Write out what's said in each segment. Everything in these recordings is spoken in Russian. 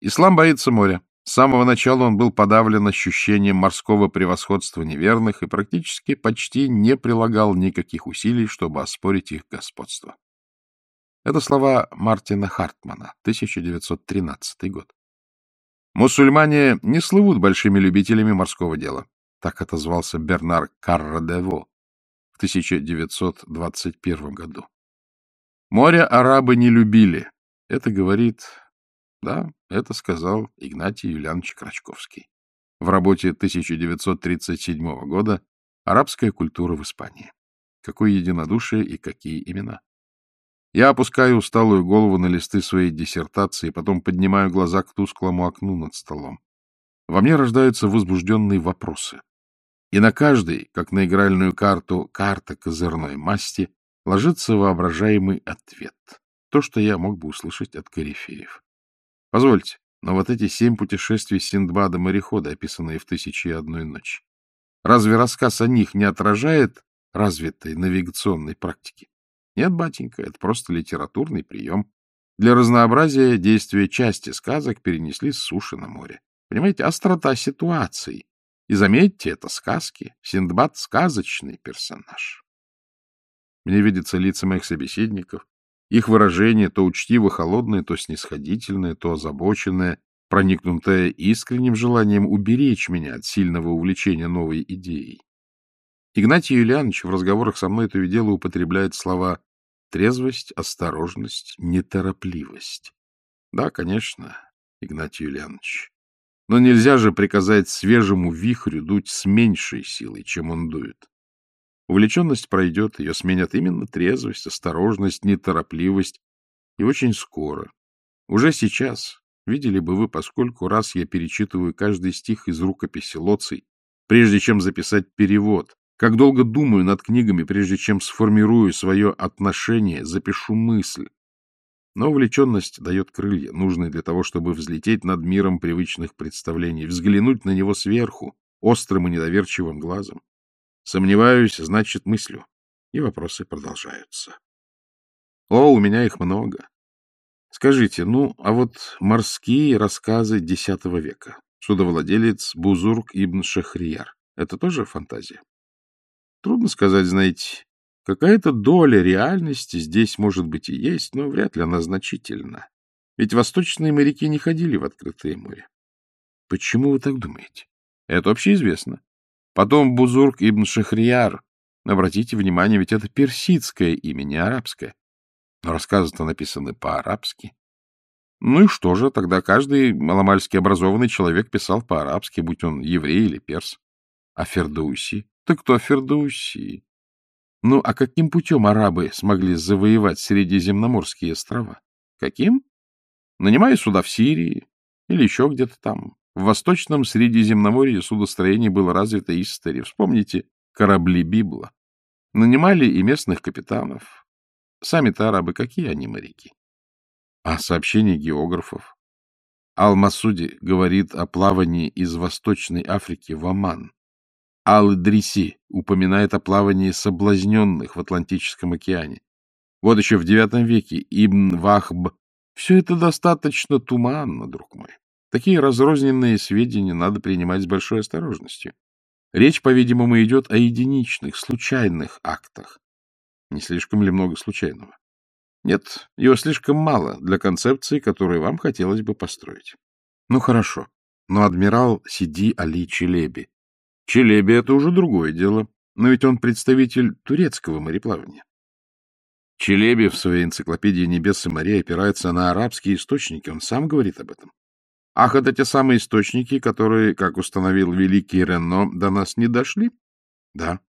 Ислам боится моря. С самого начала он был подавлен ощущением морского превосходства неверных и практически почти не прилагал никаких усилий, чтобы оспорить их господство. Это слова Мартина Хартмана, 1913 год. Мусульмане не слывут большими любителями морского дела. Так отозвался Бернар Каррадево в 1921 году. Море арабы не любили. Это говорит... Да, это сказал Игнатий Юлианович Крачковский в работе 1937 года «Арабская культура в Испании». Какое единодушие и какие имена. Я опускаю усталую голову на листы своей диссертации, потом поднимаю глаза к тусклому окну над столом. Во мне рождаются возбужденные вопросы. И на каждый, как на игральную карту, карта козырной масти, ложится воображаемый ответ. То, что я мог бы услышать от корифеев. Позвольте, но вот эти семь путешествий Синдбада-морехода, описанные в «Тысячи и одной ночи», разве рассказ о них не отражает развитой навигационной практики? Нет, батенька, это просто литературный прием. Для разнообразия действия части сказок перенесли с суши на море. Понимаете, острота ситуации. И заметьте, это сказки. Синдбад — сказочный персонаж. Мне видятся лица моих собеседников, их выражение то учтиво-холодное, то снисходительное, то озабоченное, проникнутое искренним желанием уберечь меня от сильного увлечения новой идеей. Игнатий Юлианович в разговорах со мной то и дело употребляет слова трезвость, осторожность, неторопливость. Да, конечно, Игнатий Юлианович. Но нельзя же приказать свежему вихрю дуть с меньшей силой, чем он дует. Увлеченность пройдет, ее сменят именно трезвость, осторожность, неторопливость. И очень скоро. Уже сейчас, видели бы вы, поскольку раз я перечитываю каждый стих из рукописи Лоций, прежде чем записать перевод, как долго думаю над книгами, прежде чем сформирую свое отношение, запишу мысль. Но увлеченность дает крылья, нужные для того, чтобы взлететь над миром привычных представлений, взглянуть на него сверху, острым и недоверчивым глазом. Сомневаюсь, значит, мыслю. И вопросы продолжаются. О, у меня их много. Скажите, ну, а вот морские рассказы X века, судовладелец Бузург ибн Шахрияр, это тоже фантазия? Трудно сказать, знаете. Какая-то доля реальности здесь, может быть, и есть, но вряд ли она значительна. Ведь восточные моряки не ходили в открытое море. Почему вы так думаете? Это общеизвестно. Потом Бузург ибн Шахрияр. Обратите внимание, ведь это персидское имя, не арабское. Но рассказы-то написаны по-арабски. Ну и что же, тогда каждый маломальски образованный человек писал по-арабски, будь он еврей или перс. А Фердуси? Так кто Фердуси? Ну, а каким путем арабы смогли завоевать Средиземноморские острова? Каким? Нанимая суда в Сирии или еще где-то там. В Восточном Средиземноморье судостроение было развито истори. Вспомните корабли Библа. Нанимали и местных капитанов. Сами-то арабы какие они моряки? А сообщения географов? Ал-Масуди говорит о плавании из Восточной Африки в Оман. Ал-Дриси упоминает о плавании соблазненных в Атлантическом океане. Вот еще в IX веке Ибн Вахб. Все это достаточно туманно, друг мой. Такие разрозненные сведения надо принимать с большой осторожностью. Речь, по-видимому, идет о единичных, случайных актах. Не слишком ли много случайного? Нет, его слишком мало для концепции, которую вам хотелось бы построить. Ну, хорошо. Но адмирал Сиди Али Челеби Челеби — это уже другое дело, но ведь он представитель турецкого мореплавания. Челеби в своей энциклопедии «Небес и морей» опирается на арабские источники, он сам говорит об этом. Ах, это те самые источники, которые, как установил великий Рено, до нас не дошли? Да.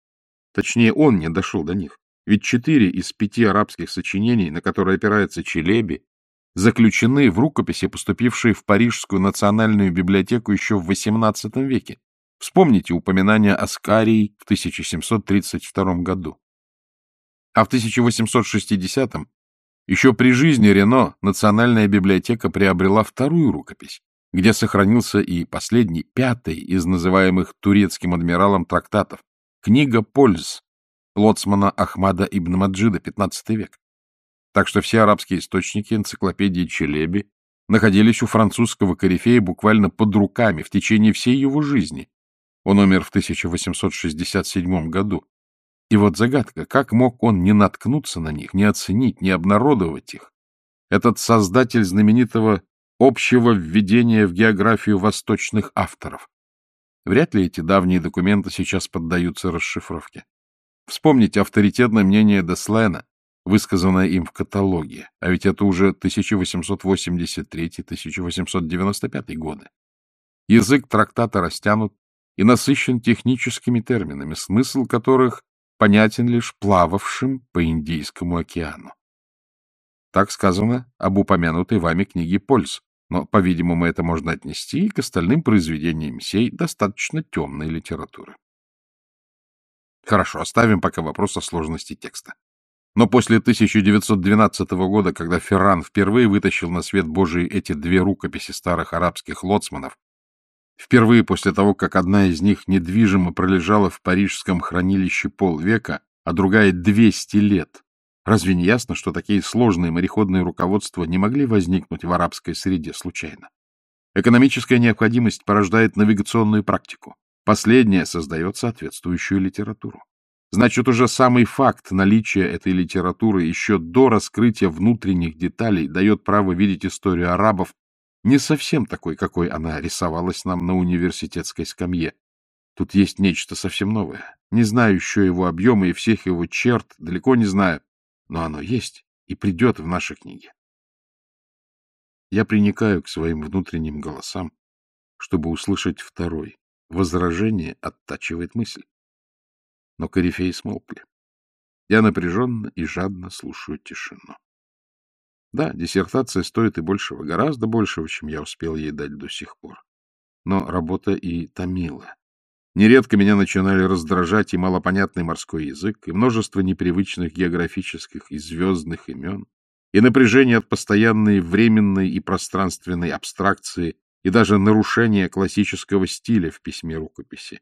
Точнее, он не дошел до них. Ведь четыре из пяти арабских сочинений, на которые опирается Челеби, заключены в рукописи, поступившие в Парижскую национальную библиотеку еще в XVIII веке. Вспомните упоминание Аскарии в 1732 году. А в 1860-м, еще при жизни Рено, Национальная библиотека приобрела вторую рукопись, где сохранился и последний, пятый из называемых турецким адмиралом трактатов, книга «Польз» лоцмана Ахмада ибн Маджида, 15 век. Так что все арабские источники энциклопедии Челеби находились у французского корифея буквально под руками в течение всей его жизни. Он умер в 1867 году. И вот загадка, как мог он не наткнуться на них, не оценить, не обнародовать их? Этот создатель знаменитого общего введения в географию восточных авторов. Вряд ли эти давние документы сейчас поддаются расшифровке. Вспомните авторитетное мнение Деслена, высказанное им в каталоге, а ведь это уже 1883-1895 годы. Язык трактата растянут и насыщен техническими терминами, смысл которых понятен лишь плававшим по Индийскому океану. Так сказано об упомянутой вами книге «Польс», но, по-видимому, это можно отнести и к остальным произведениям сей достаточно темной литературы. Хорошо, оставим пока вопрос о сложности текста. Но после 1912 года, когда Ферран впервые вытащил на свет Божий эти две рукописи старых арабских лоцманов, впервые после того, как одна из них недвижимо пролежала в парижском хранилище полвека, а другая 200 лет, разве не ясно, что такие сложные мореходные руководства не могли возникнуть в арабской среде случайно? Экономическая необходимость порождает навигационную практику. Последняя создает соответствующую литературу. Значит, уже самый факт наличия этой литературы еще до раскрытия внутренних деталей дает право видеть историю арабов не совсем такой, какой она рисовалась нам на университетской скамье. Тут есть нечто совсем новое. Не знаю еще его объема и всех его черт, далеко не знаю, но оно есть и придет в наши книги. Я приникаю к своим внутренним голосам, чтобы услышать второй. Возражение оттачивает мысль но корифеи смолкли. Я напряженно и жадно слушаю тишину. Да, диссертация стоит и большего, гораздо большего, чем я успел ей дать до сих пор. Но работа и томила. Нередко меня начинали раздражать и малопонятный морской язык, и множество непривычных географических и звездных имен, и напряжение от постоянной временной и пространственной абстракции, и даже нарушение классического стиля в письме рукописи.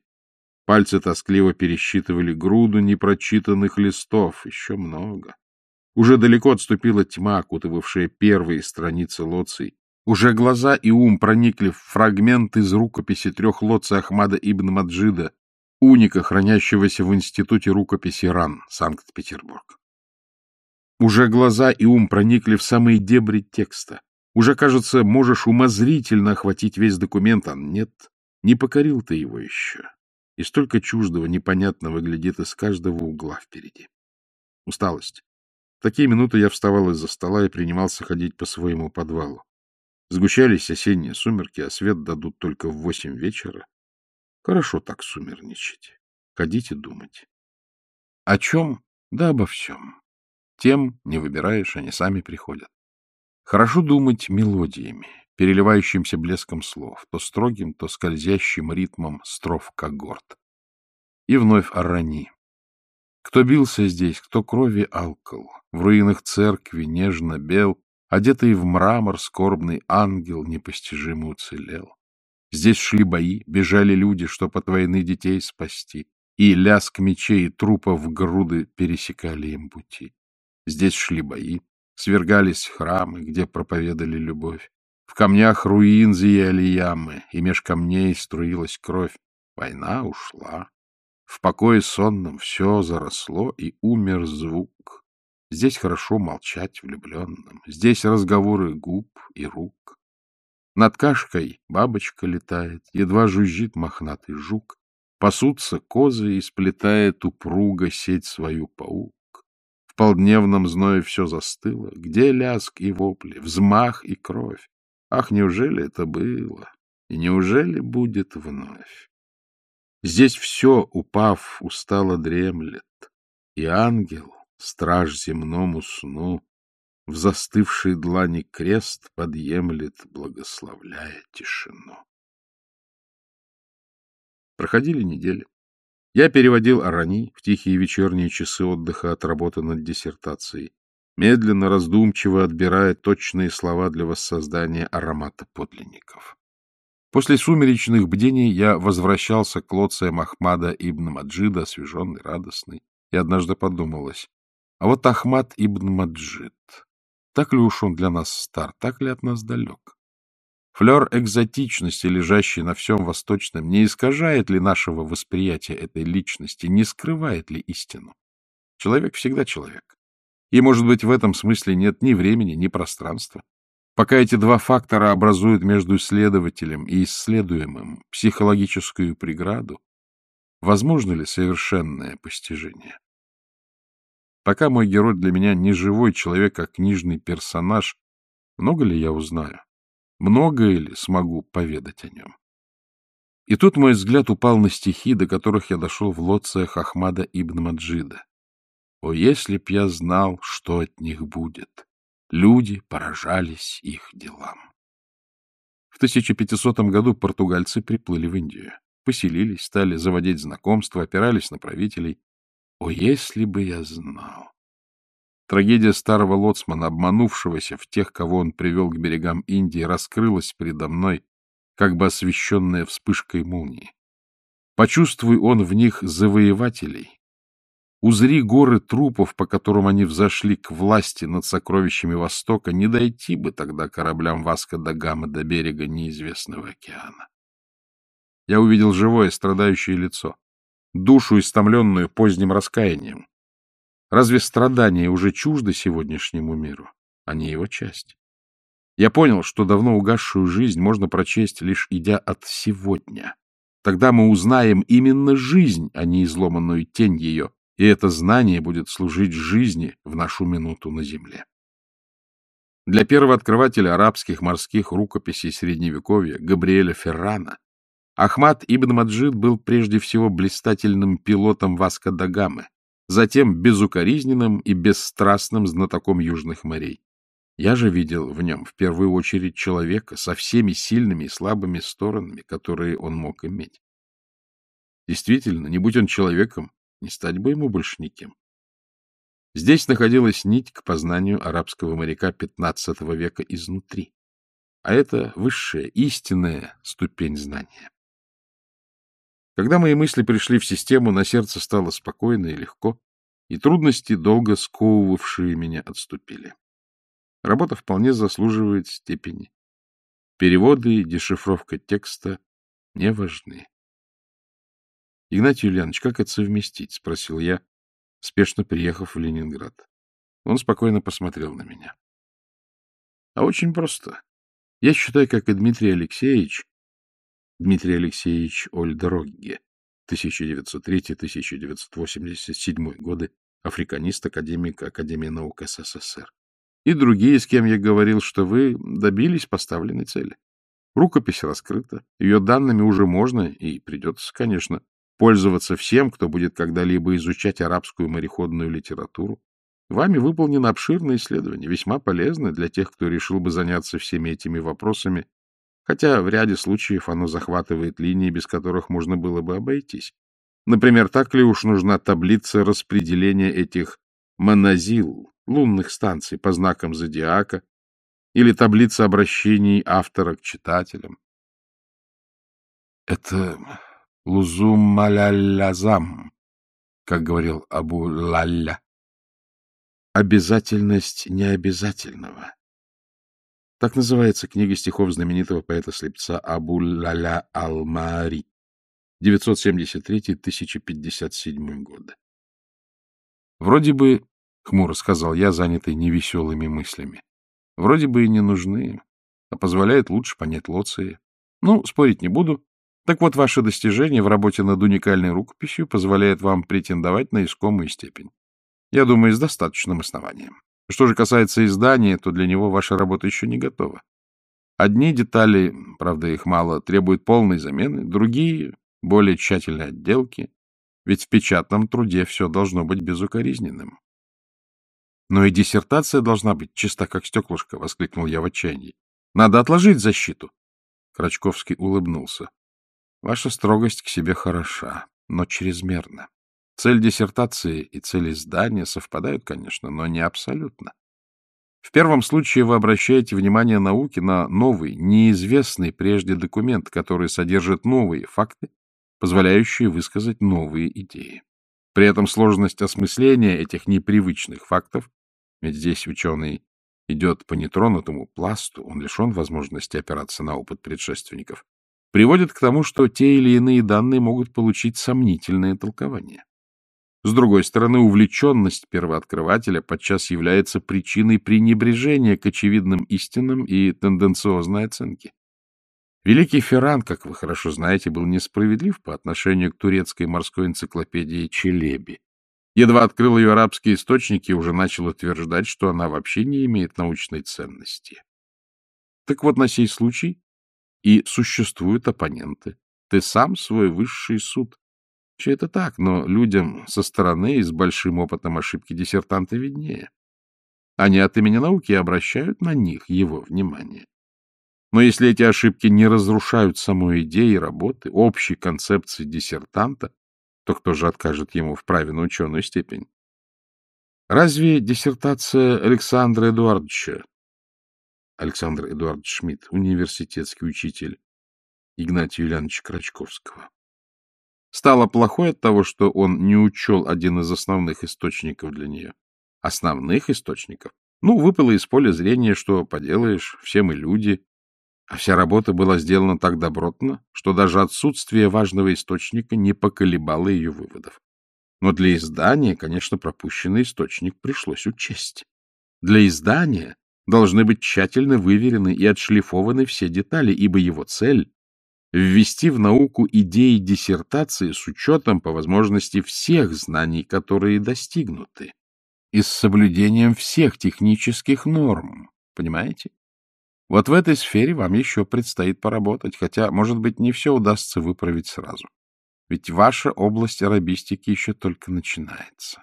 Пальцы тоскливо пересчитывали груду непрочитанных листов. Еще много. Уже далеко отступила тьма, окутывавшая первые страницы лоций. Уже глаза и ум проникли в фрагмент из рукописи трех лоций Ахмада ибн Маджида, уника, хранящегося в Институте рукописи РАН, Санкт-Петербург. Уже глаза и ум проникли в самые дебри текста. Уже, кажется, можешь умозрительно охватить весь документ, а нет, не покорил ты его еще и столько чуждого, непонятного глядит из каждого угла впереди. Усталость. В такие минуты я вставал из-за стола и принимался ходить по своему подвалу. Сгущались осенние сумерки, а свет дадут только в восемь вечера. Хорошо так сумерничать. Ходить и думать. О чем? Да обо всем. Тем не выбираешь, они сами приходят. Хорошо думать мелодиями, переливающимся блеском слов, то строгим, то скользящим ритмом строф когорт. И вновь Арани. Кто бился здесь, кто крови алкал, в руинах церкви нежно бел, одетый в мрамор скорбный ангел непостижимо уцелел. Здесь шли бои, бежали люди, чтоб от войны детей спасти, и лязг мечей и трупов груды пересекали им пути. Здесь шли бои, свергались храмы, где проповедали любовь. В камнях руин зияли ямы, и меж камней струилась кровь. Война ушла. В покое сонном все заросло, и умер звук. Здесь хорошо молчать влюбленным, здесь разговоры губ и рук. Над кашкой бабочка летает, едва жужжит мохнатый жук. Пасутся козы и сплетает упруго сеть свою паук. В полдневном зное все застыло, где ляск и вопли, взмах и кровь. Ах, неужели это было? И неужели будет вновь? Здесь все, упав, устало дремлет, и ангел, страж земному сну, в застывшей длани крест подъемлет, благословляя тишину. Проходили недели. Я переводил Арани в тихие вечерние часы отдыха от работы над диссертацией медленно, раздумчиво отбирая точные слова для воссоздания аромата подлинников. После сумеречных бдений я возвращался к лоциям Ахмада ибн Маджида, освеженный, радостный, и однажды подумалось, а вот Ахмад ибн Маджид, так ли уж он для нас стар, так ли от нас далек? Флер экзотичности, лежащий на всем восточном, не искажает ли нашего восприятия этой личности, не скрывает ли истину? Человек всегда человек. И, может быть, в этом смысле нет ни времени, ни пространства. Пока эти два фактора образуют между исследователем и исследуемым психологическую преграду, возможно ли совершенное постижение? Пока мой герой для меня не живой человек, а книжный персонаж, много ли я узнаю? Многое ли смогу поведать о нем? И тут мой взгляд упал на стихи, до которых я дошел в лоциях Ахмада ибн Маджида. О, если б я знал, что от них будет! Люди поражались их делам. В 1500 году португальцы приплыли в Индию, поселились, стали заводить знакомства, опирались на правителей. О, если бы я знал! Трагедия старого лоцмана, обманувшегося в тех, кого он привел к берегам Индии, раскрылась передо мной, как бы освещенная вспышкой молнии. Почувствуй он в них завоевателей, узри горы трупов, по которым они взошли к власти над сокровищами Востока, не дойти бы тогда кораблям Васка да Гама до берега неизвестного океана. Я увидел живое страдающее лицо, душу, истомленную поздним раскаянием, Разве страдания уже чужды сегодняшнему миру? Они его часть. Я понял, что давно угасшую жизнь можно прочесть, лишь идя от сегодня. Тогда мы узнаем именно жизнь, а не изломанную тень ее, и это знание будет служить жизни в нашу минуту на земле. Для первого открывателя арабских морских рукописей Средневековья Габриэля Феррана Ахмад ибн Маджид был прежде всего блистательным пилотом Васка да Гамы, затем безукоризненным и бесстрастным знатоком южных морей. Я же видел в нем в первую очередь человека со всеми сильными и слабыми сторонами, которые он мог иметь. Действительно, не будь он человеком, не стать бы ему больше никем. Здесь находилась нить к познанию арабского моряка XV века изнутри. А это высшая, истинная ступень знания. Когда мои мысли пришли в систему, на сердце стало спокойно и легко, и трудности, долго сковывавшие меня, отступили. Работа вполне заслуживает степени. Переводы и дешифровка текста не важны. — Игнатий Юльянович, как это совместить? — спросил я, спешно приехав в Ленинград. Он спокойно посмотрел на меня. — А очень просто. Я считаю, как и Дмитрий Алексеевич, Дмитрий Алексеевич Ольдерогге, 1903-1987 годы, африканист, академик Академии наук СССР. И другие, с кем я говорил, что вы добились поставленной цели. Рукопись раскрыта, ее данными уже можно, и придется, конечно, пользоваться всем, кто будет когда-либо изучать арабскую мореходную литературу. Вами выполнено обширное исследование, весьма полезное для тех, кто решил бы заняться всеми этими вопросами хотя в ряде случаев оно захватывает линии, без которых можно было бы обойтись. Например, так ли уж нужна таблица распределения этих монозил, лунных станций по знакам зодиака, или таблица обращений автора к читателям? Это лузум малялязам, как говорил Абу Лалля. Обязательность необязательного. Так называется книга стихов знаменитого поэта-слепца Абу-Ляля Ал-Маари, 973-1057 годы. Вроде бы, — хмуро сказал я, занятый невеселыми мыслями, — вроде бы и не нужны, а позволяет лучше понять Лоции. Ну, спорить не буду. Так вот, ваше достижение в работе над уникальной рукописью позволяет вам претендовать на искомую степень. Я думаю, с достаточным основанием. Что же касается издания, то для него ваша работа еще не готова. Одни детали, правда их мало, требуют полной замены, другие — более тщательной отделки, ведь в печатном труде все должно быть безукоризненным. Но и диссертация должна быть чиста, как стеклышко, — воскликнул я в отчаянии. Надо отложить защиту. Крачковский улыбнулся. Ваша строгость к себе хороша, но чрезмерна. Цель диссертации и цель издания совпадают, конечно, но не абсолютно. В первом случае вы обращаете внимание науки на новый, неизвестный прежде документ, который содержит новые факты, позволяющие высказать новые идеи. При этом сложность осмысления этих непривычных фактов, ведь здесь ученый идет по нетронутому пласту, он лишен возможности опираться на опыт предшественников, приводит к тому, что те или иные данные могут получить сомнительное толкование. С другой стороны, увлеченность первооткрывателя подчас является причиной пренебрежения к очевидным истинам и тенденциозной оценки. Великий Ферран, как вы хорошо знаете, был несправедлив по отношению к турецкой морской энциклопедии Челеби. Едва открыл ее арабские источники уже начал утверждать, что она вообще не имеет научной ценности. Так вот, на сей случай и существуют оппоненты. Ты сам свой высший суд. Все это так, но людям со стороны и с большим опытом ошибки диссертанта виднее. Они от имени науки обращают на них его внимание. Но если эти ошибки не разрушают самой идеи работы, общей концепции диссертанта, то кто же откажет ему в праве на ученую степень? Разве диссертация Александра Эдуардовича, Александр Эдуард Шмидт, университетский учитель Игнатия Юлиановича Крачковского, стала плохой от того, что он не учел один из основных источников для нее? Основных источников? Ну, выпало из поля зрения, что поделаешь, все мы люди, а вся работа была сделана так добротно, что даже отсутствие важного источника не поколебало ее выводов. Но для издания, конечно, пропущенный источник пришлось учесть. Для издания должны быть тщательно выверены и отшлифованы все детали, ибо его цель — ввести в науку идеи диссертации с учетом, по возможности, всех знаний, которые достигнуты, и с соблюдением всех технических норм. Понимаете? Вот в этой сфере вам еще предстоит поработать, хотя, может быть, не все удастся выправить сразу. Ведь ваша область арабистики еще только начинается.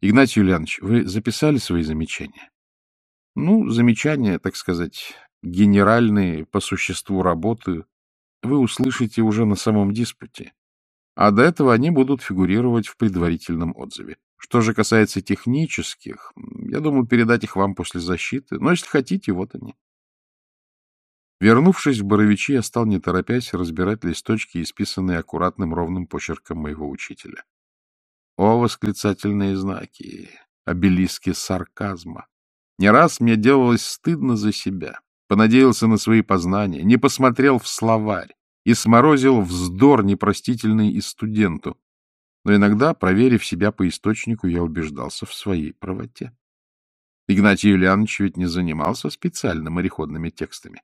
Игнатий Юлианович, вы записали свои замечания? Ну, замечания, так сказать, генеральные по существу работы вы услышите уже на самом диспуте. А до этого они будут фигурировать в предварительном отзыве. Что же касается технических, я думаю передать их вам после защиты. Но если хотите, вот они. Вернувшись в Боровичи, я стал, не торопясь, разбирать листочки, исписанные аккуратным ровным почерком моего учителя. О, восклицательные знаки, обелиски сарказма! Не раз мне делалось стыдно за себя. Понадеялся на свои познания, не посмотрел в словарь и сморозил вздор непростительный и студенту но иногда, проверив себя по источнику, я убеждался в своей правоте. Игнатий Юлианович ведь не занимался специально мореходными текстами.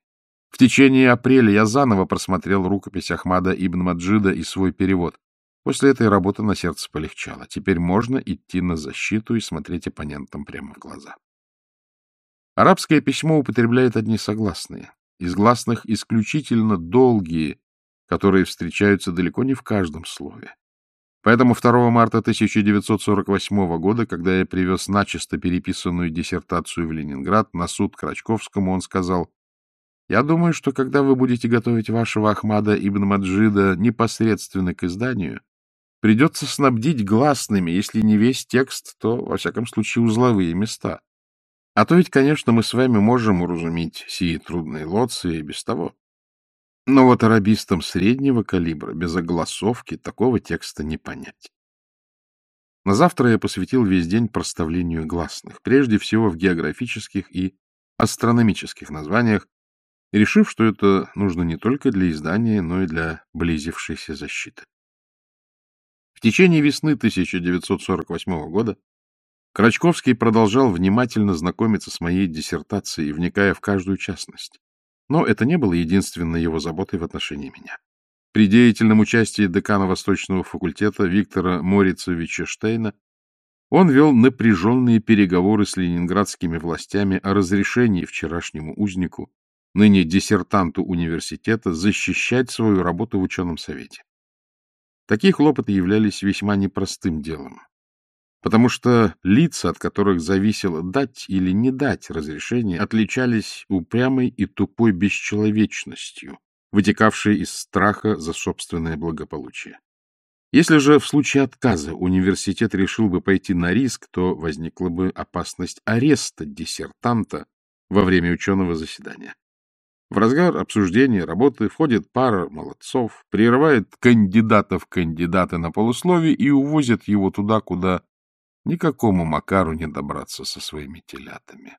В течение апреля я заново просмотрел рукопись Ахмада ибн Маджида и свой перевод. После этой работы на сердце полегчало. Теперь можно идти на защиту и смотреть оппонентам прямо в глаза. Арабское письмо употребляет одни согласные. Из гласных исключительно долгие, которые встречаются далеко не в каждом слове. Поэтому 2 марта 1948 года, когда я привез начисто переписанную диссертацию в Ленинград на суд Крачковскому, он сказал, «Я думаю, что когда вы будете готовить вашего Ахмада ибн Маджида непосредственно к изданию, придется снабдить гласными, если не весь текст, то, во всяком случае, узловые места. А то ведь, конечно, мы с вами можем уразуметь сии трудные лоции и без того. Но вот арабистам среднего калибра, без огласовки, такого текста не понять. На завтра я посвятил весь день проставлению гласных, прежде всего в географических и астрономических названиях, решив, что это нужно не только для издания, но и для близившейся защиты. В течение весны 1948 года Крачковский продолжал внимательно знакомиться с моей диссертацией, вникая в каждую частность. Но это не было единственной его заботой в отношении меня. При деятельном участии декана Восточного факультета Виктора Морицевича Штейна он вел напряженные переговоры с ленинградскими властями о разрешении вчерашнему узнику, ныне диссертанту университета, защищать свою работу в ученом совете. Такие хлопоты являлись весьма непростым делом потому что лица, от которых зависело дать или не дать разрешение, отличались упрямой и тупой бесчеловечностью, вытекавшей из страха за собственное благополучие. Если же в случае отказа университет решил бы пойти на риск, то возникла бы опасность ареста диссертанта во время ученого заседания. В разгар обсуждения работы входит пара молодцов, прерывает кандидатов кандидаты на полусловие и увозят его туда, куда Никакому Макару не добраться со своими телятами.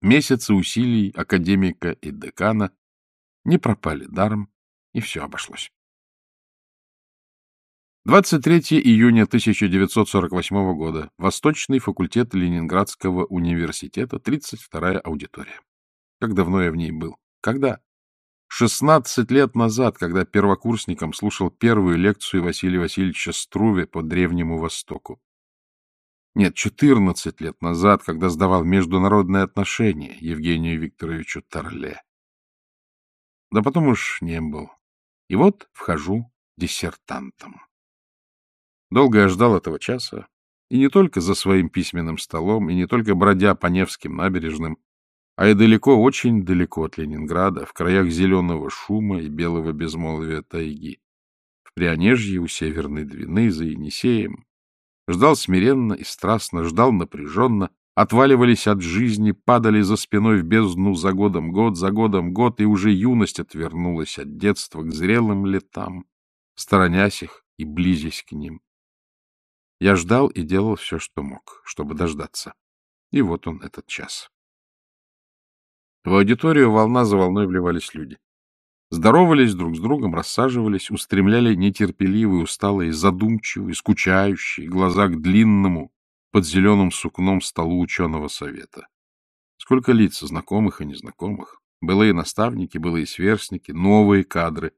Месяцы усилий академика и декана не пропали даром, и все обошлось. 23 июня 1948 года. Восточный факультет Ленинградского университета, 32-я аудитория. Как давно я в ней был? Когда? 16 лет назад, когда первокурсником слушал первую лекцию Василия Васильевича Струве по Древнему Востоку. Нет, 14 лет назад, когда сдавал международные отношения Евгению Викторовичу Торле. Да потом уж не был. И вот вхожу диссертантом. Долго я ждал этого часа, и не только за своим письменным столом, и не только бродя по Невским набережным, а и далеко, очень далеко от Ленинграда, в краях зеленого шума и белого безмолвия тайги, в Прионежье у Северной Двины, за Енисеем. Ждал смиренно и страстно, ждал напряженно, отваливались от жизни, падали за спиной в бездну за годом год, за годом год, и уже юность отвернулась от детства к зрелым летам, сторонясь их и близясь к ним. Я ждал и делал все, что мог, чтобы дождаться. И вот он, этот час. В аудиторию волна за волной вливались люди. Здоровались друг с другом, рассаживались, устремляли нетерпеливые, усталые, задумчивые, скучающие глаза к длинному, под зеленым сукном столу ученого совета. Сколько лиц, знакомых и незнакомых. Былые наставники, былые сверстники, новые кадры.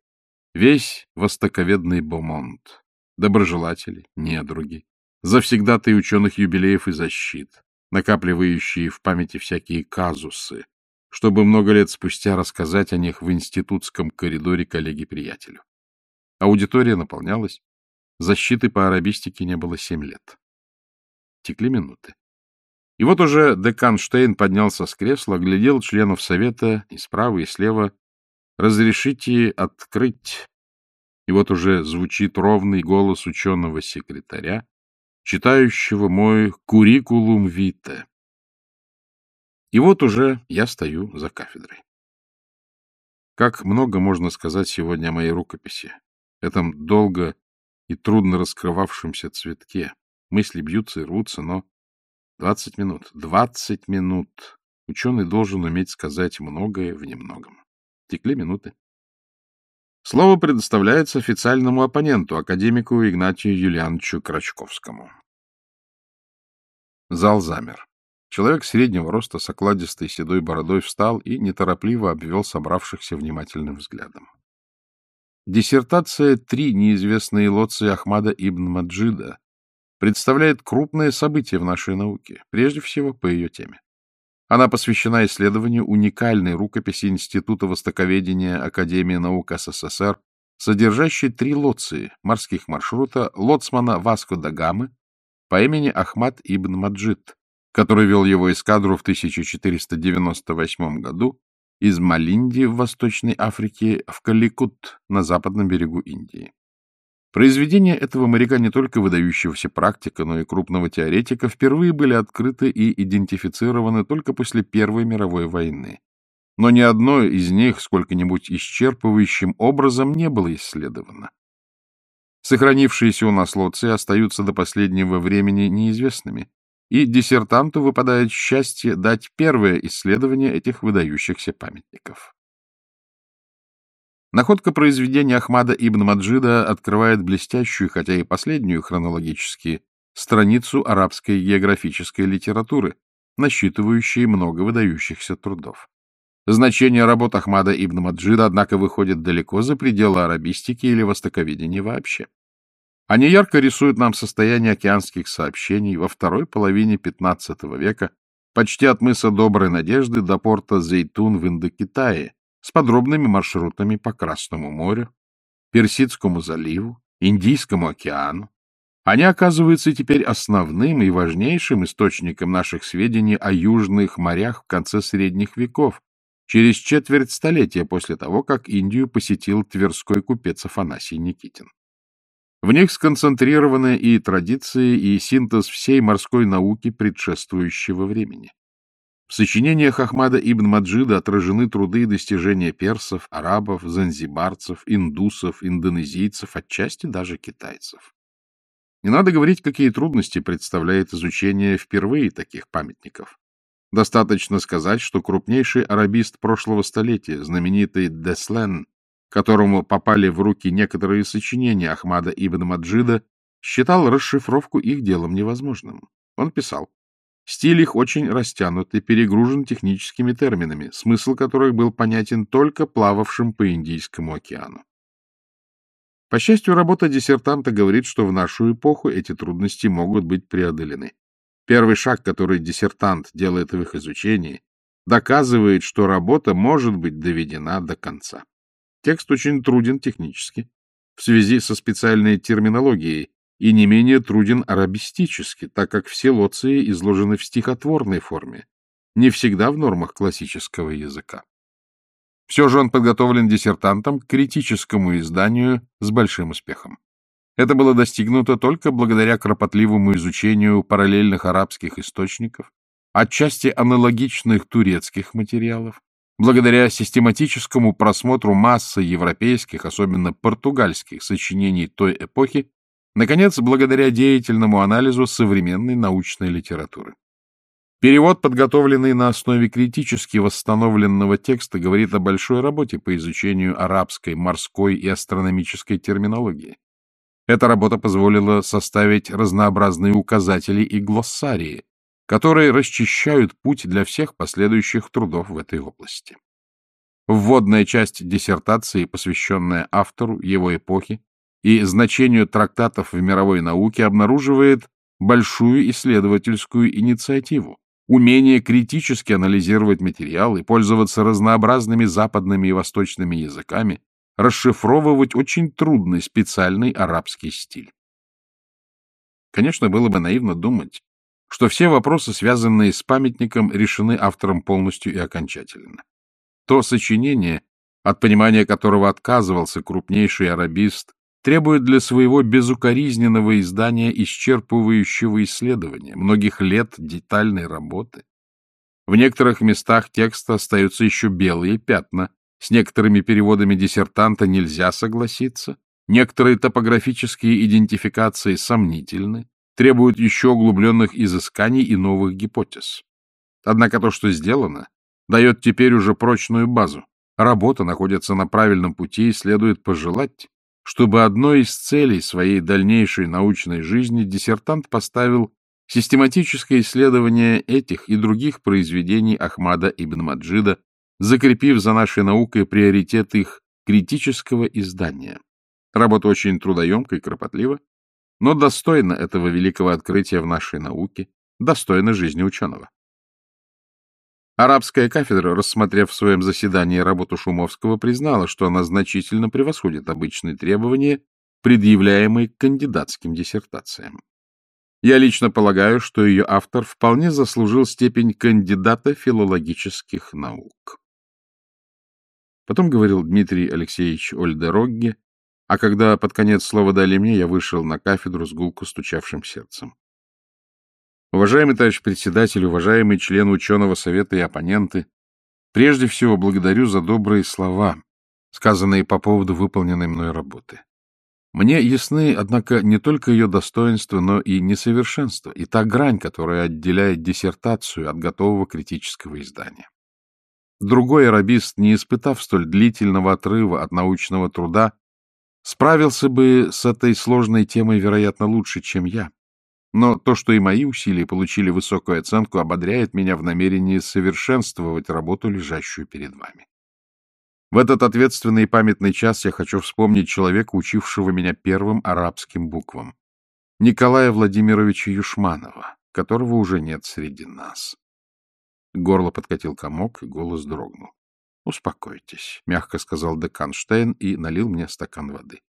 Весь востоковедный бомонд. Доброжелатели, недруги. Завсегдатые ученых юбилеев и защит, накапливающие в памяти всякие казусы, чтобы много лет спустя рассказать о них в институтском коридоре коллеге-приятелю. Аудитория наполнялась. Защиты по арабистике не было семь лет. Текли минуты. И вот уже декан Штейн поднялся с кресла, глядел членов совета и справа, и слева. «Разрешите открыть». И вот уже звучит ровный голос ученого-секретаря, читающего мой «Куррикулум вите». И вот уже я стою за кафедрой. Как много можно сказать сегодня о моей рукописи, этом долго и трудно раскрывавшемся цветке. Мысли бьются и рвутся, но двадцать минут, двадцать минут. Ученый должен уметь сказать многое в немногом. Текли минуты. Слово предоставляется официальному оппоненту, академику Игнатию Юлиановичу Крачковскому. Зал замер. Человек среднего роста с окладистой седой бородой встал и неторопливо обвел собравшихся внимательным взглядом. Диссертация «Три неизвестные лоции Ахмада ибн Маджида» представляет крупное событие в нашей науке, прежде всего по ее теме. Она посвящена исследованию уникальной рукописи Института востоковедения Академии наук СССР, содержащей три лоции морских маршрута лоцмана Васко да Гамы по имени Ахмад ибн Маджид, который вел его эскадру в 1498 году из Малинди в Восточной Африке в Каликут на западном берегу Индии. Произведения этого моряка не только выдающегося практика, но и крупного теоретика впервые были открыты и идентифицированы только после Первой мировой войны. Но ни одно из них сколько-нибудь исчерпывающим образом не было исследовано. Сохранившиеся у нас лоции остаются до последнего времени неизвестными, и диссертанту выпадает счастье дать первое исследование этих выдающихся памятников. Находка произведения Ахмада ибн Маджида открывает блестящую, хотя и последнюю хронологически, страницу арабской географической литературы, насчитывающей много выдающихся трудов. Значение работ Ахмада ибн Маджида, однако, выходит далеко за пределы арабистики или востоковедения вообще. Они ярко рисуют нам состояние океанских сообщений во второй половине XV века, почти от мыса Доброй Надежды до порта Зейтун в Индокитае, с подробными маршрутами по Красному морю, Персидскому заливу, Индийскому океану. Они оказываются теперь основным и важнейшим источником наших сведений о южных морях в конце средних веков, через четверть столетия после того, как Индию посетил тверской купец Афанасий Никитин. В них сконцентрированы и традиции, и синтез всей морской науки предшествующего времени. В сочинениях Ахмада ибн Маджида отражены труды и достижения персов, арабов, занзибарцев, индусов, индонезийцев, отчасти даже китайцев. Не надо говорить, какие трудности представляет изучение впервые таких памятников. Достаточно сказать, что крупнейший арабист прошлого столетия, знаменитый Деслен, которому попали в руки некоторые сочинения Ахмада ибн Маджида, считал расшифровку их делом невозможным. Он писал, стиль их очень растянут и перегружен техническими терминами, смысл которых был понятен только плававшим по Индийскому океану. По счастью, работа диссертанта говорит, что в нашу эпоху эти трудности могут быть преодолены. Первый шаг, который диссертант делает в их изучении, доказывает, что работа может быть доведена до конца. Текст очень труден технически, в связи со специальной терминологией, и не менее труден арабистически, так как все лоции изложены в стихотворной форме, не всегда в нормах классического языка. Все же он подготовлен диссертантом к критическому изданию с большим успехом. Это было достигнуто только благодаря кропотливому изучению параллельных арабских источников, отчасти аналогичных турецких материалов, благодаря систематическому просмотру массы европейских, особенно португальских сочинений той эпохи, наконец, благодаря деятельному анализу современной научной литературы. Перевод, подготовленный на основе критически восстановленного текста, говорит о большой работе по изучению арабской, морской и астрономической терминологии. Эта работа позволила составить разнообразные указатели и глоссарии, которые расчищают путь для всех последующих трудов в этой области. Вводная часть диссертации, посвященная автору, его эпохе и значению трактатов в мировой науке, обнаруживает большую исследовательскую инициативу, умение критически анализировать материал и пользоваться разнообразными западными и восточными языками, расшифровывать очень трудный специальный арабский стиль. Конечно, было бы наивно думать, что все вопросы, связанные с памятником, решены автором полностью и окончательно. То сочинение, от понимания которого отказывался крупнейший арабист, требует для своего безукоризненного издания исчерпывающего исследования, многих лет детальной работы. В некоторых местах текста остаются еще белые пятна, с некоторыми переводами диссертанта нельзя согласиться, некоторые топографические идентификации сомнительны, требуют еще углубленных изысканий и новых гипотез. Однако то, что сделано, дает теперь уже прочную базу. Работа находится на правильном пути и следует пожелать, чтобы одной из целей своей дальнейшей научной жизни диссертант поставил систематическое исследование этих и других произведений Ахмада ибн Маджида, закрепив за нашей наукой приоритет их критического издания. Работа очень трудоемка и кропотлива, но достойна этого великого открытия в нашей науке, достойна жизни ученого. Арабская кафедра, рассмотрев в своем заседании работу Шумовского, признала, что она значительно превосходит обычные требования, предъявляемые к кандидатским диссертациям. Я лично полагаю, что ее автор вполне заслужил степень кандидата филологических наук. Потом говорил Дмитрий Алексеевич Ольдерогге, а когда под конец слова дали мне, я вышел на кафедру с гулко стучавшим сердцем. Уважаемый товарищ председатель, уважаемые члены ученого совета и оппоненты, прежде всего благодарю за добрые слова, сказанные по поводу выполненной мной работы. Мне ясны, однако, не только ее достоинства, но и несовершенства, и та грань, которая отделяет диссертацию от готового критического издания. Другой арабист, не испытав столь длительного отрыва от научного труда, справился бы с этой сложной темой, вероятно, лучше, чем я. Но то, что и мои усилия получили высокую оценку, ободряет меня в намерении совершенствовать работу, лежащую перед вами. В этот ответственный и памятный час я хочу вспомнить человека, учившего меня первым арабским буквам. Николая Владимировича Юшманова, которого уже нет среди нас. Горло подкатил комок, и голос дрогнул. — Успокойтесь, — мягко сказал декан Штейн и налил мне стакан воды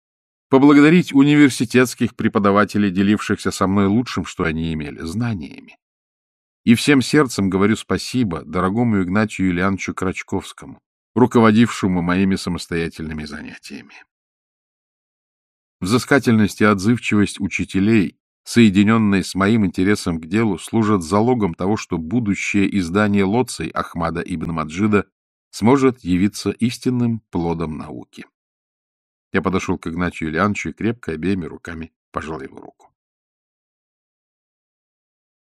поблагодарить университетских преподавателей, делившихся со мной лучшим, что они имели, знаниями. И всем сердцем говорю спасибо дорогому Игнатию Ильяновичу Крачковскому, руководившему моими самостоятельными занятиями. Взыскательность и отзывчивость учителей, соединенные с моим интересом к делу, служат залогом того, что будущее издание Лоций Ахмада ибн Маджида сможет явиться истинным плодом науки. Я подошел к Игнатию Ильяновичу и крепко обеими руками пожал его руку.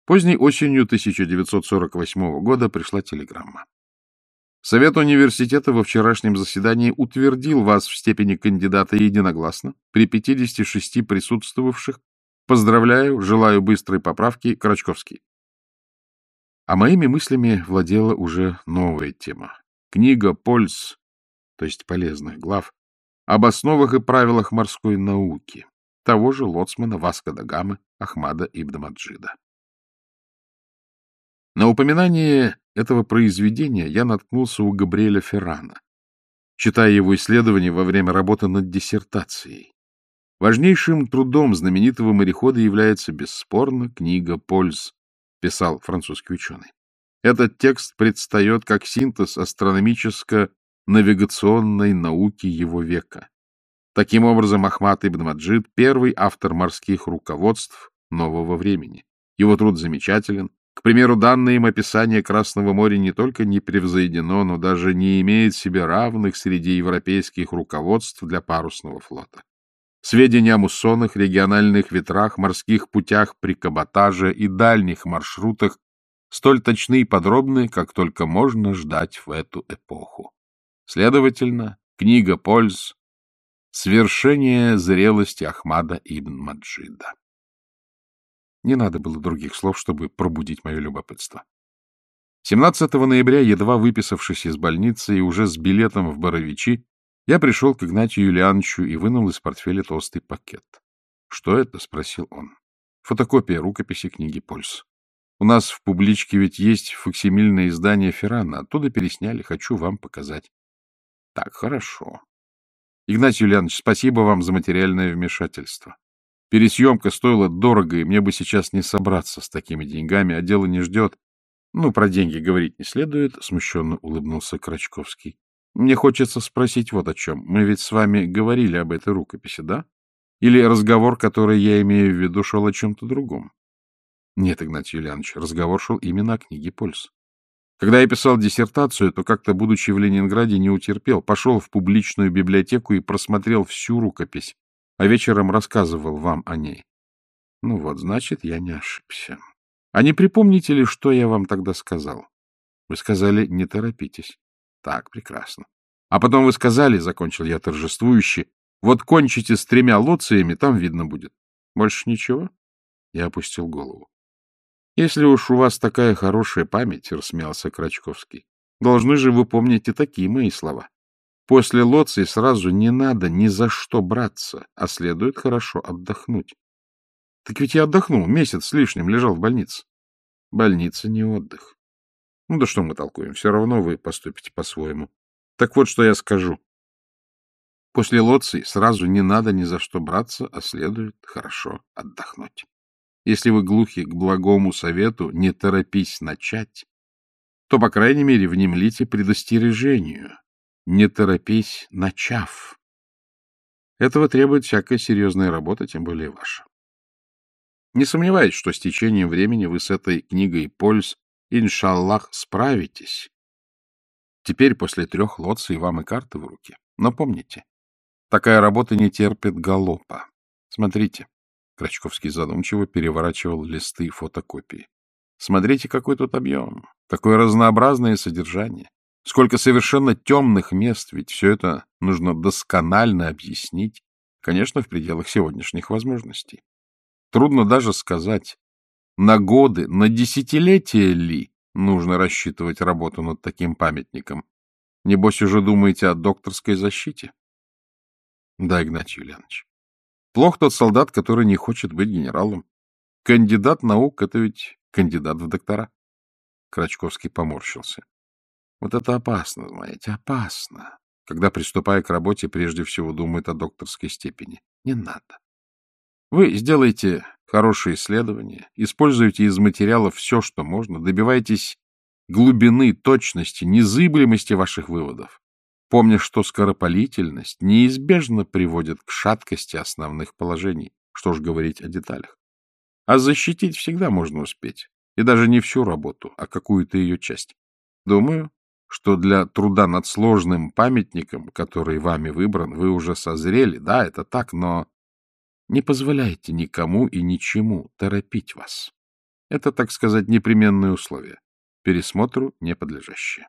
Поздней осенью 1948 года пришла телеграмма. Совет университета во вчерашнем заседании утвердил вас в степени кандидата единогласно при 56 присутствовавших. Поздравляю, желаю быстрой поправки, Крачковский. А моими мыслями владела уже новая тема. Книга «Польс», то есть полезных глав, об основах и правилах морской науки, того же лоцмана Васка да Гамы Ахмада ибн Маджида. На упоминание этого произведения я наткнулся у Габриэля Феррана, читая его исследования во время работы над диссертацией. Важнейшим трудом знаменитого морехода является бесспорно книга «Польз», писал французский ученый. Этот текст предстает как синтез астрономическо-навигационной науки его века. Таким образом, Ахмат ибн Маджид — первый автор морских руководств нового времени. Его труд замечателен. К примеру, данное им описание Красного моря не только не превзойдено, но даже не имеет себе равных среди европейских руководств для парусного флота. Сведения о муссонах, региональных ветрах, морских путях при каботаже и дальних маршрутах столь точны и подробны, как только можно ждать в эту эпоху. Следовательно, книга «Польз» Свершение зрелости Ахмада ибн Маджида. Не надо было других слов, чтобы пробудить мое любопытство. 17 ноября, едва выписавшись из больницы и уже с билетом в Боровичи, я пришел к Игнатию Юлиановичу и вынул из портфеля толстый пакет. — Что это? — спросил он. — Фотокопия рукописи книги Польс. У нас в публичке ведь есть факсимильное издание Феррана. Оттуда пересняли. Хочу вам показать. — Так, хорошо. Игнатий Юлианович, спасибо вам за материальное вмешательство. Пересъемка стоила дорого, и мне бы сейчас не собраться с такими деньгами, а дело не ждет. Ну, про деньги говорить не следует, — смущенно улыбнулся Крачковский. Мне хочется спросить вот о чем. Мы ведь с вами говорили об этой рукописи, да? Или разговор, который я имею в виду, шел о чем-то другом? Нет, Игнатий Юлианович, разговор шел именно о книге Польс. Когда я писал диссертацию, то как-то, будучи в Ленинграде, не утерпел, пошел в публичную библиотеку и просмотрел всю рукопись, а вечером рассказывал вам о ней. Ну вот, значит, я не ошибся. А не припомните ли, что я вам тогда сказал? Вы сказали, не торопитесь. Так, прекрасно. А потом вы сказали, — закончил я торжествующе, — вот кончите с тремя лоциями, там видно будет. Больше ничего? Я опустил голову. Если уж у вас такая хорошая память, — рассмеялся Крачковский, — должны же вы помнить и такие мои слова. После Лоции сразу не надо ни за что браться, а следует хорошо отдохнуть. Так ведь я отдохнул, месяц с лишним лежал в больнице. Больница не отдых. Ну да что мы толкуем, все равно вы поступите по-своему. Так вот, что я скажу. После Лоции сразу не надо ни за что браться, а следует хорошо отдохнуть. Если вы глухи к благому совету «не торопись начать», то, по крайней мере, внемлите предостережению «не торопись начав». Этого требует всякая серьезная работа, тем более ваша. Не сомневаюсь, что с течением времени вы с этой книгой «Польс» иншаллах справитесь. Теперь после трех лоций вам и карты в руки. Но помните, такая работа не терпит галопа. Смотрите, Крачковский задумчиво переворачивал листы фотокопии. Смотрите, какой тут объем, какое разнообразное содержание, сколько совершенно темных мест, ведь все это нужно досконально объяснить, конечно, в пределах сегодняшних возможностей. Трудно даже сказать, на годы, на десятилетия ли нужно рассчитывать работу над таким памятником. Небось, уже думаете о докторской защите? Да, Игнатий Юлианович. Плох тот солдат, который не хочет быть генералом. Кандидат наук — это ведь кандидат в доктора. Крачковский поморщился. Вот это опасно, знаете, опасно. Когда, приступая к работе, прежде всего думает о докторской степени. Не надо. Вы сделаете хорошие исследования, используйте из материалов все, что можно, добивайтесь глубины, точности, незыблемости ваших выводов помня, что скоропалительность неизбежно приводит к шаткости основных положений, что ж говорить о деталях. А защитить всегда можно успеть, и даже не всю работу, а какую-то ее часть. Думаю, что для труда над сложным памятником, который вами выбран, вы уже созрели, да, это так, но не позволяйте никому и ничему торопить вас. Это, так сказать, непременное условие, пересмотру не подлежащее.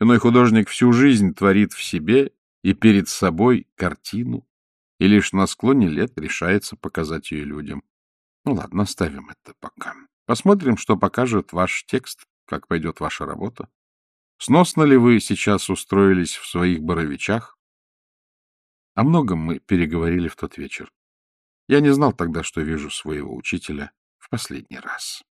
Иной художник всю жизнь творит в себе и перед собой картину, и лишь на склоне лет решается показать ее людям. Ну ладно, оставим это пока. Посмотрим, что покажет ваш текст, как пойдет ваша работа. Сносно ли вы сейчас устроились в своих боровичах? О многом мы переговорили в тот вечер. Я не знал тогда, что вижу своего учителя в последний раз.